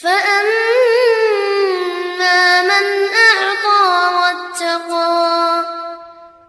فأما